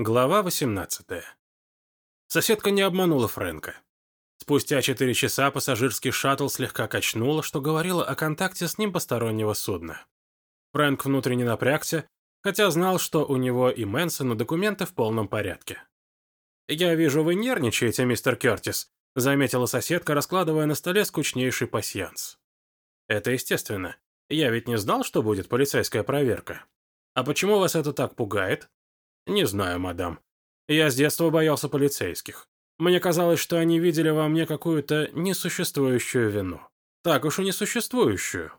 Глава 18. Соседка не обманула Фрэнка. Спустя четыре часа пассажирский шаттл слегка качнуло, что говорило о контакте с ним постороннего судна. Фрэнк внутренне напрягся, хотя знал, что у него и Мэнсона документы в полном порядке. «Я вижу, вы нервничаете, мистер Кертис», заметила соседка, раскладывая на столе скучнейший пасьянс. «Это естественно. Я ведь не знал, что будет полицейская проверка. А почему вас это так пугает?» «Не знаю, мадам. Я с детства боялся полицейских. Мне казалось, что они видели во мне какую-то несуществующую вину. Так уж и несуществующую».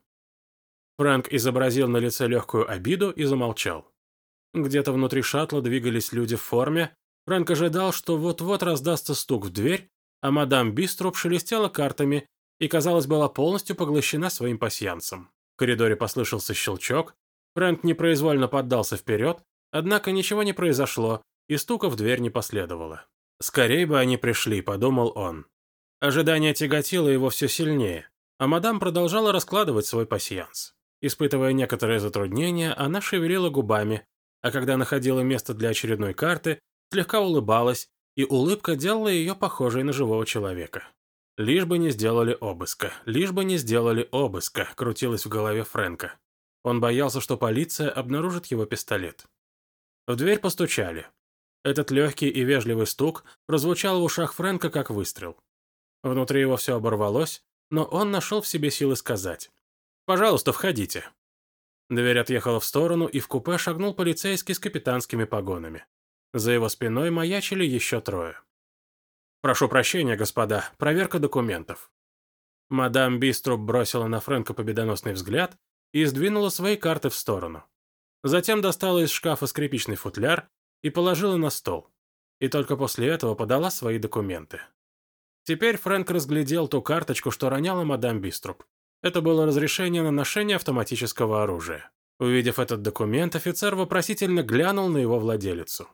Фрэнк изобразил на лице легкую обиду и замолчал. Где-то внутри шаттла двигались люди в форме. Фрэнк ожидал, что вот-вот раздастся стук в дверь, а мадам Биструп шелестела картами и, казалось, была полностью поглощена своим пасьянцем. В коридоре послышался щелчок. Фрэнк непроизвольно поддался вперед, Однако ничего не произошло, и стука в дверь не последовало. «Скорей бы они пришли», — подумал он. Ожидание тяготило его все сильнее, а мадам продолжала раскладывать свой пасьянс. Испытывая некоторые затруднения, она шевелила губами, а когда находила место для очередной карты, слегка улыбалась, и улыбка делала ее похожей на живого человека. «Лишь бы не сделали обыска, лишь бы не сделали обыска», крутилось в голове Фрэнка. Он боялся, что полиция обнаружит его пистолет. В дверь постучали. Этот легкий и вежливый стук прозвучал в ушах Фрэнка как выстрел. Внутри его все оборвалось, но он нашел в себе силы сказать. «Пожалуйста, входите». Дверь отъехала в сторону, и в купе шагнул полицейский с капитанскими погонами. За его спиной маячили еще трое. «Прошу прощения, господа, проверка документов». Мадам Биструб бросила на Фрэнка победоносный взгляд и сдвинула свои карты в сторону. Затем достала из шкафа скрипичный футляр и положила на стол. И только после этого подала свои документы. Теперь Фрэнк разглядел ту карточку, что роняла мадам Биструб. Это было разрешение на ношение автоматического оружия. Увидев этот документ, офицер вопросительно глянул на его владелицу.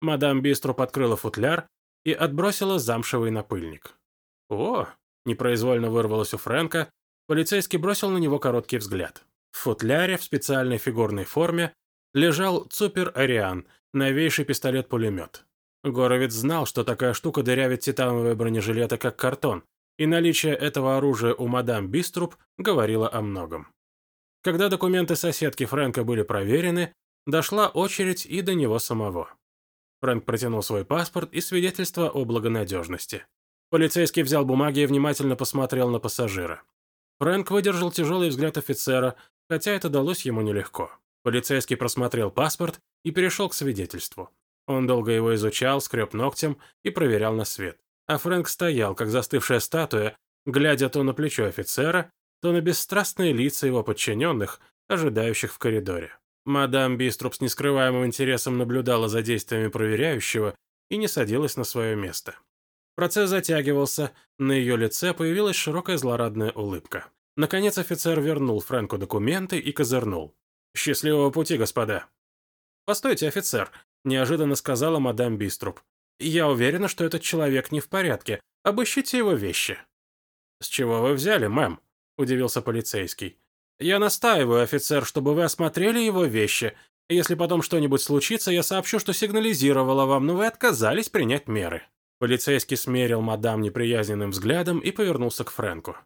Мадам Биструб открыла футляр и отбросила замшевый напыльник. «О!» – непроизвольно вырвалось у Фрэнка, полицейский бросил на него короткий взгляд. В футляре в специальной фигурной форме лежал Цупер Ариан, новейший пистолет-пулемет. Горовец знал, что такая штука дырявит титановые бронежилеты как картон, и наличие этого оружия у мадам Биструб говорило о многом. Когда документы соседки Фрэнка были проверены, дошла очередь и до него самого. Фрэнк протянул свой паспорт и свидетельство о благонадежности. Полицейский взял бумаги и внимательно посмотрел на пассажира. Фрэнк выдержал тяжелый взгляд офицера, хотя это далось ему нелегко. Полицейский просмотрел паспорт и перешел к свидетельству. Он долго его изучал, скреб ногтем и проверял на свет. А Фрэнк стоял, как застывшая статуя, глядя то на плечо офицера, то на бесстрастные лица его подчиненных, ожидающих в коридоре. Мадам Биструп с нескрываемым интересом наблюдала за действиями проверяющего и не садилась на свое место. Процесс затягивался, на ее лице появилась широкая злорадная улыбка. Наконец офицер вернул Фрэнку документы и козырнул. «Счастливого пути, господа!» «Постойте, офицер», – неожиданно сказала мадам Биструб. «Я уверена, что этот человек не в порядке. Обыщите его вещи». «С чего вы взяли, мэм?» – удивился полицейский. «Я настаиваю, офицер, чтобы вы осмотрели его вещи. Если потом что-нибудь случится, я сообщу, что сигнализировала вам, но вы отказались принять меры». Полицейский смерил мадам неприязненным взглядом и повернулся к Фрэнку.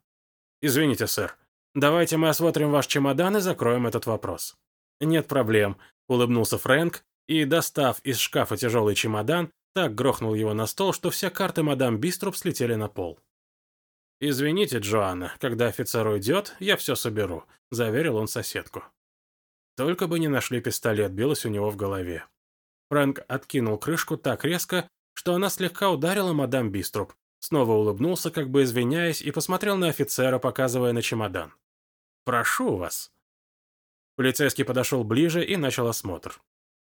«Извините, сэр. Давайте мы осмотрим ваш чемодан и закроем этот вопрос». «Нет проблем», — улыбнулся Фрэнк и, достав из шкафа тяжелый чемодан, так грохнул его на стол, что все карты мадам Биструп слетели на пол. «Извините, Джоанна, когда офицер уйдет, я все соберу», — заверил он соседку. Только бы не нашли пистолет, билось у него в голове. Фрэнк откинул крышку так резко, что она слегка ударила мадам Биструп, Снова улыбнулся, как бы извиняясь, и посмотрел на офицера, показывая на чемодан. «Прошу вас». Полицейский подошел ближе и начал осмотр.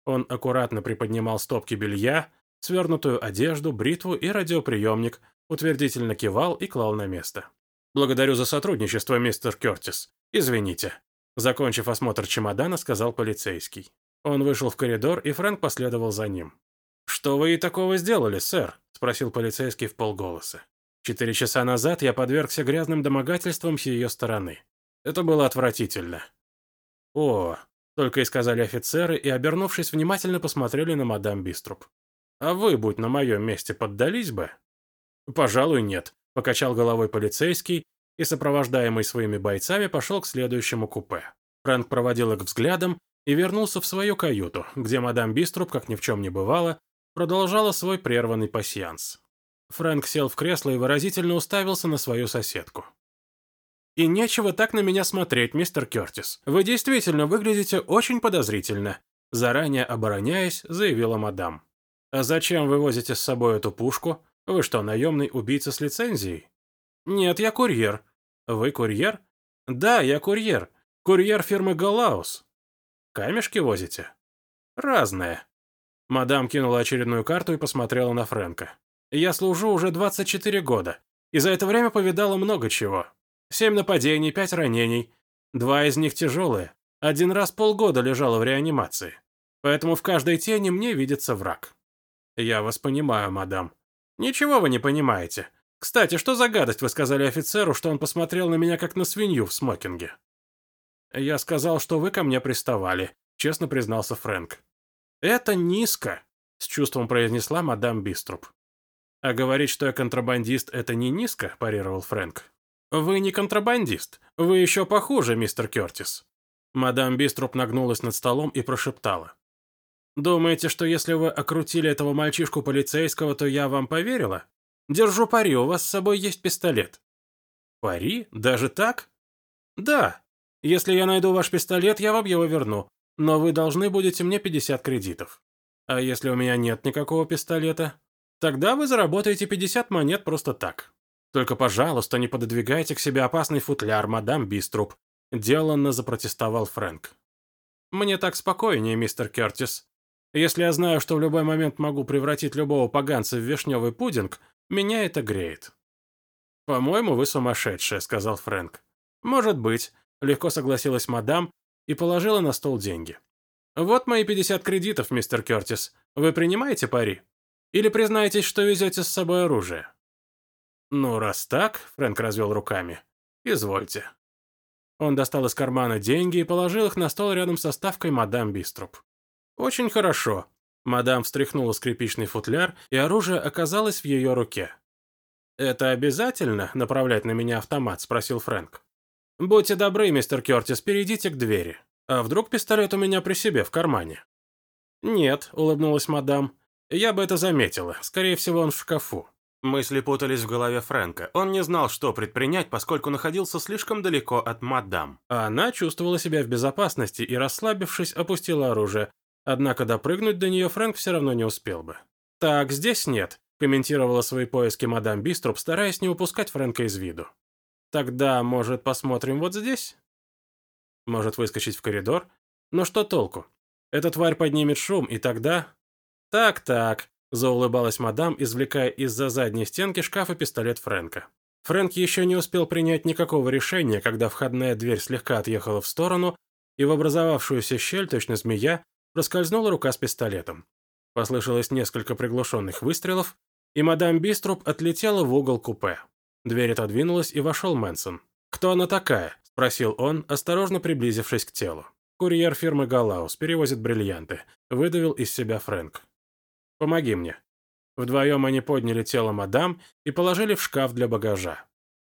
Он аккуратно приподнимал стопки белья, свернутую одежду, бритву и радиоприемник, утвердительно кивал и клал на место. «Благодарю за сотрудничество, мистер Кертис. Извините». Закончив осмотр чемодана, сказал полицейский. Он вышел в коридор, и Фрэнк последовал за ним. «Что вы и такого сделали, сэр?» – спросил полицейский в полголоса. «Четыре часа назад я подвергся грязным домогательствам с ее стороны. Это было отвратительно». «О!» Только и сказали офицеры и, обернувшись, внимательно посмотрели на мадам Биструб. «А вы, будь на моем месте, поддались бы?» «Пожалуй, нет», — покачал головой полицейский и, сопровождаемый своими бойцами, пошел к следующему купе. Фрэнк проводил их взглядом и вернулся в свою каюту, где мадам Биструб, как ни в чем не бывало, продолжала свой прерванный пасьянс. Фрэнк сел в кресло и выразительно уставился на свою соседку. «И нечего так на меня смотреть, мистер Кертис. Вы действительно выглядите очень подозрительно», заранее обороняясь, заявила мадам. «А зачем вы возите с собой эту пушку? Вы что, наемный убийца с лицензией?» «Нет, я курьер». «Вы курьер?» «Да, я курьер. Курьер фирмы Галаус». «Камешки возите?» «Разное». Мадам кинула очередную карту и посмотрела на Фрэнка. «Я служу уже 24 года, и за это время повидала много чего. Семь нападений, пять ранений. Два из них тяжелые. Один раз полгода лежала в реанимации. Поэтому в каждой тени мне видится враг. Я вас понимаю, мадам. Ничего вы не понимаете. Кстати, что за гадость вы сказали офицеру, что он посмотрел на меня как на свинью в смокинге? Я сказал, что вы ко мне приставали, честно признался Фрэнк. Это низко, с чувством произнесла мадам Биструб. А говорить, что я контрабандист, это не низко, парировал Фрэнк. «Вы не контрабандист. Вы еще похуже, мистер Кертис». Мадам Биструп нагнулась над столом и прошептала. «Думаете, что если вы окрутили этого мальчишку полицейского, то я вам поверила? Держу пари, у вас с собой есть пистолет». «Пари? Даже так?» «Да. Если я найду ваш пистолет, я вам его верну. Но вы должны будете мне 50 кредитов. А если у меня нет никакого пистолета? Тогда вы заработаете 50 монет просто так». Только, пожалуйста, не пододвигайте к себе опасный футляр, мадам Биструп», — деланно запротестовал Фрэнк. «Мне так спокойнее, мистер Кертис. Если я знаю, что в любой момент могу превратить любого поганца в вишневый пудинг, меня это греет». «По-моему, вы сумасшедшая», — сказал Фрэнк. «Может быть», — легко согласилась мадам и положила на стол деньги. «Вот мои 50 кредитов, мистер Кертис. Вы принимаете пари? Или признаетесь, что везете с собой оружие?» «Ну, раз так», — Фрэнк развел руками, — «извольте». Он достал из кармана деньги и положил их на стол рядом со ставкой мадам Биструп. «Очень хорошо». Мадам встряхнула скрипичный футляр, и оружие оказалось в ее руке. «Это обязательно, направлять на меня автомат?» – спросил Фрэнк. «Будьте добры, мистер Кертис, перейдите к двери. А вдруг пистолет у меня при себе, в кармане?» «Нет», – улыбнулась мадам. «Я бы это заметила. Скорее всего, он в шкафу». Мысли путались в голове Фрэнка. Он не знал, что предпринять, поскольку находился слишком далеко от мадам. А она чувствовала себя в безопасности и, расслабившись, опустила оружие. Однако допрыгнуть до нее Фрэнк все равно не успел бы. «Так, здесь нет», – комментировала свои поиски мадам Биструп, стараясь не упускать Фрэнка из виду. «Тогда, может, посмотрим вот здесь?» «Может, выскочить в коридор? Но что толку? Эта тварь поднимет шум, и тогда...» «Так-так», Заулыбалась мадам, извлекая из-за задней стенки шкафа пистолет Фрэнка. Фрэнк еще не успел принять никакого решения, когда входная дверь слегка отъехала в сторону, и в образовавшуюся щель, точно змея, проскользнула рука с пистолетом. Послышалось несколько приглушенных выстрелов, и мадам Биструп отлетела в угол купе. Дверь отодвинулась, и вошел Мэнсон. «Кто она такая?» – спросил он, осторожно приблизившись к телу. «Курьер фирмы Галаус перевозит бриллианты», – выдавил из себя Фрэнк. Помоги мне». Вдвоем они подняли тело мадам и положили в шкаф для багажа.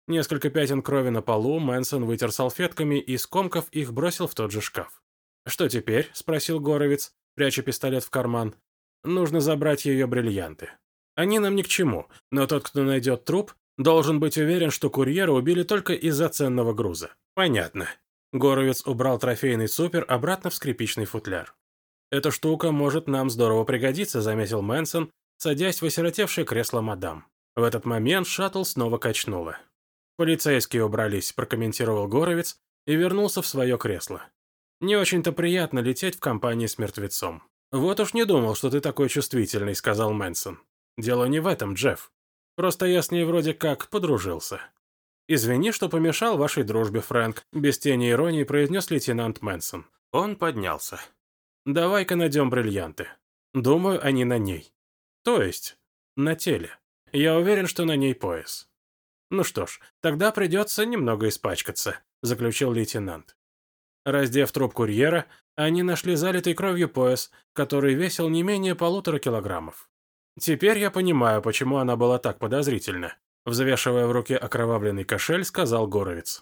Несколько пятен крови на полу Мэнсон вытер салфетками и, скомкав их, бросил в тот же шкаф. «Что теперь?» – спросил Горовец, пряча пистолет в карман. «Нужно забрать ее бриллианты. Они нам ни к чему, но тот, кто найдет труп, должен быть уверен, что курьера убили только из-за ценного груза». «Понятно». Горовец убрал трофейный супер обратно в скрипичный футляр. «Эта штука может нам здорово пригодиться», — заметил Мэнсон, садясь в осиротевшее кресло мадам. В этот момент шаттл снова качнуло. «Полицейские убрались», — прокомментировал Горовец и вернулся в свое кресло. «Не очень-то приятно лететь в компании с мертвецом». «Вот уж не думал, что ты такой чувствительный», — сказал Мэнсон. «Дело не в этом, Джефф. Просто я с ней вроде как подружился». «Извини, что помешал вашей дружбе, Фрэнк», — без тени иронии произнес лейтенант Мэнсон. Он поднялся. Давай-ка найдем бриллианты. Думаю, они на ней. То есть, на теле. Я уверен, что на ней пояс. Ну что ж, тогда придется немного испачкаться, заключил лейтенант. Раздев труп курьера, они нашли залитый кровью пояс, который весил не менее полутора килограммов. Теперь я понимаю, почему она была так подозрительна. Взвешивая в руке окровавленный кошель, сказал Горовец.